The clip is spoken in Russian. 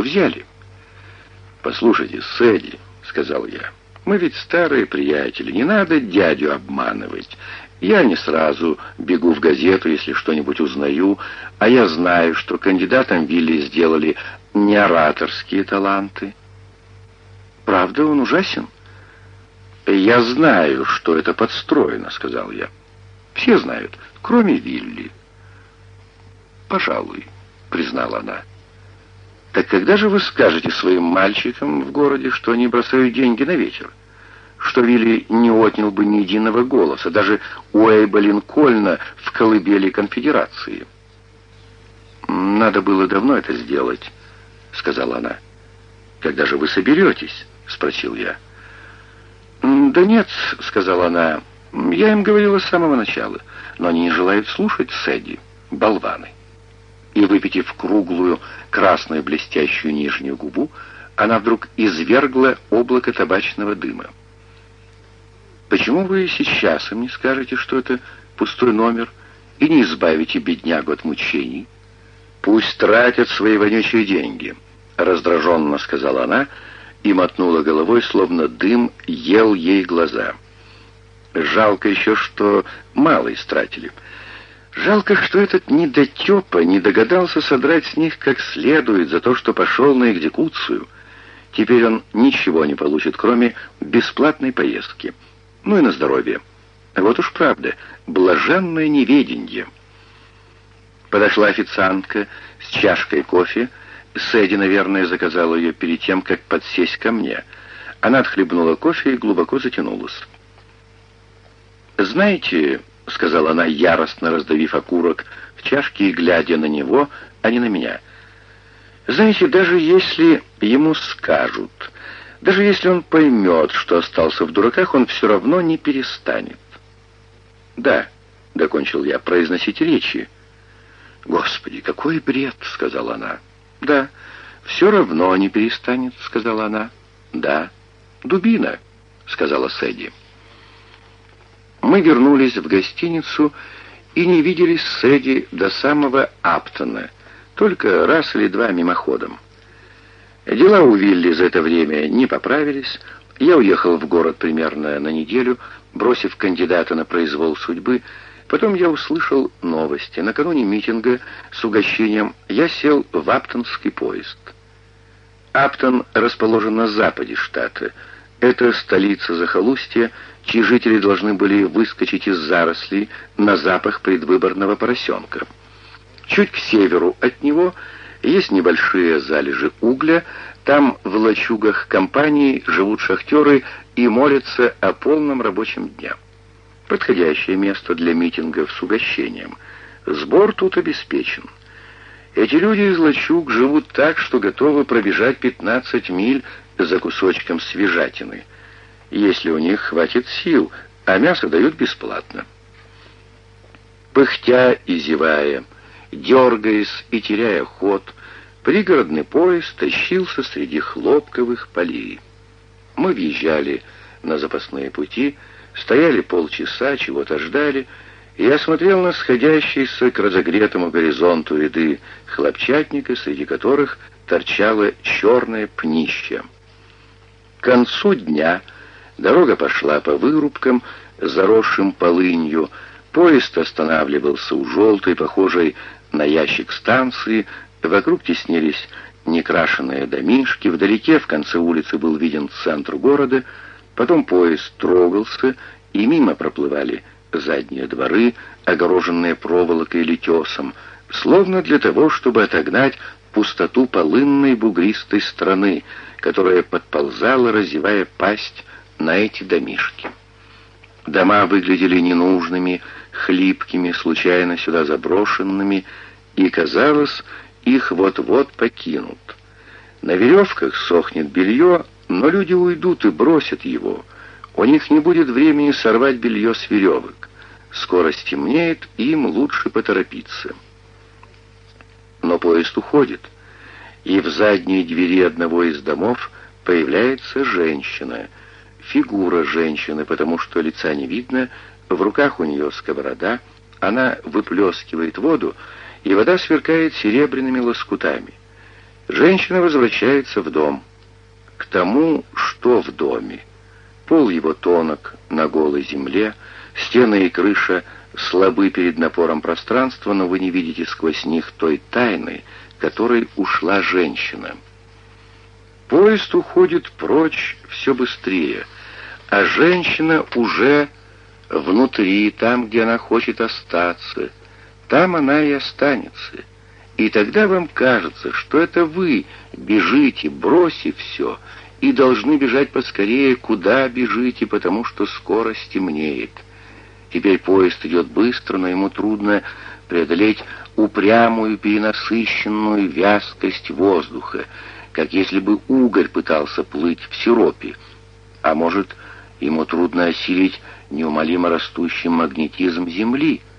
взяли. «Послушайте, Сэдди», — сказал я, — «мы ведь старые приятели, не надо дядю обманывать. Я не сразу бегу в газету, если что-нибудь узнаю, а я знаю, что кандидатом Вилли сделали не ораторские таланты. Правда, он ужасен?» «Я знаю, что это подстроено», — сказал я. «Все знают, кроме Вилли». «Пожалуй», — признала она. «Так когда же вы скажете своим мальчикам в городе, что они бросают деньги на ветер? Что Вилли не отнял бы ни единого голоса, даже у Эйба Линкольна в колыбели конфедерации?» «Надо было давно это сделать», — сказала она. «Когда же вы соберетесь?» — спросил я. «Да нет», — сказала она, — «я им говорила с самого начала, но они не желают слушать Сэдди, болваны». И, выпитив круглую, красную блестящую нижнюю губу, она вдруг извергла облако табачного дыма. «Почему вы сейчас им не скажете, что это пустой номер, и не избавите беднягу от мучений?» «Пусть тратят свои вонючие деньги», — раздраженно сказала она, — и мотнула головой, словно дым ел ей глаза. Жалко еще, что мало истратили. Жалко, что этот недотепа не догадался содрать с них как следует за то, что пошел на экзекуцию. Теперь он ничего не получит, кроме бесплатной поездки. Ну и на здоровье. Вот уж правда, блаженное неведенье. Подошла официантка с чашкой кофе, Сэдди, наверное, заказала ее перед тем, как подсесть ко мне. Она отхлебнула кофе и глубоко затянулась. «Знаете», — сказала она, яростно раздавив окурок в чашке и глядя на него, а не на меня, «знаете, даже если ему скажут, даже если он поймет, что остался в дураках, он все равно не перестанет». «Да», — докончил я, — «произносить речи». «Господи, какой бред!» — сказала она. «Да, все равно не перестанет», — сказала она. «Да, дубина», — сказала Сэдди. Мы вернулись в гостиницу и не виделись с Сэдди до самого Аптона, только раз или два мимоходом. Дела у Вилли за это время не поправились. Я уехал в город примерно на неделю, бросив кандидата на произвол судьбы, Потом я услышал новости. Накануне митинга с угощением я сел в Аптонский поезд. Аптон расположен на западе штата. Это столица захолустья, чьи жители должны были выскочить из зарослей на запах предвыборного поросенка. Чуть к северу от него есть небольшие залежи угля, там в лачугах компании живут шахтеры и молятся о полном рабочем дне подходящее место для митингов с угощением. Сбор тут обеспечен. Эти люди из лачуг живут так, что готовы пробежать 15 миль за кусочком свежатины, если у них хватит сил, а мясо дают бесплатно. Пыхтя и зевая, дергаясь и теряя ход, пригородный поезд тащился среди хлопковых полей. Мы въезжали на запасные пути, Стояли полчаса, чего-то ждали, и я смотрел на сходящиеся к разогретому горизонту ряды хлопчатника, среди которых торчало черное пнище. К концу дня дорога пошла по вырубкам, заросшим полынью, поезд останавливался у желтой, похожей на ящик станции, вокруг теснились некрашенные домишки, вдалеке в конце улицы был виден центр города — Потом поезд трогался, и мимо проплывали задние дворы, огороженные проволокой или тесом, словно для того, чтобы отогнать пустоту полынной бугристой страны, которая подползала, разевая пасть на эти домишки. Дома выглядели ненужными, хлипкими, случайно сюда заброшенными, и, казалось, их вот-вот покинут. На веревках сохнет белье, но люди уйдут и бросят его. У них не будет времени сорвать белье с веревок. Скоро стемнеет, и им лучше поторопиться. Но поезд уходит, и в задней двери одного из домов появляется женщина. Фигура женщины, потому что лица не видно, в руках у нее сковорода, она выплескивает воду, и вода сверкает серебряными лоскутами. Женщина возвращается в дом. К тому, что в доме. Пол его тонок на голой земле, стены и крыша слабы перед напором пространства, но вы не видите сквозь них той тайны, которой ушла женщина. Поезд уходит прочь все быстрее, а женщина уже внутри, там, где она хочет остаться. Там она и останется. И тогда вам кажется, что это вы бежите, бросив все, и должны бежать поскорее, куда бежите, потому что скоро стемнеет. Теперь поезд идет быстро, но ему трудно преодолеть упрямую перенасыщенную вязкость воздуха, как если бы уголь пытался плыть в сиропе. А может, ему трудно осилить неумолимо растущий магнетизм Земли —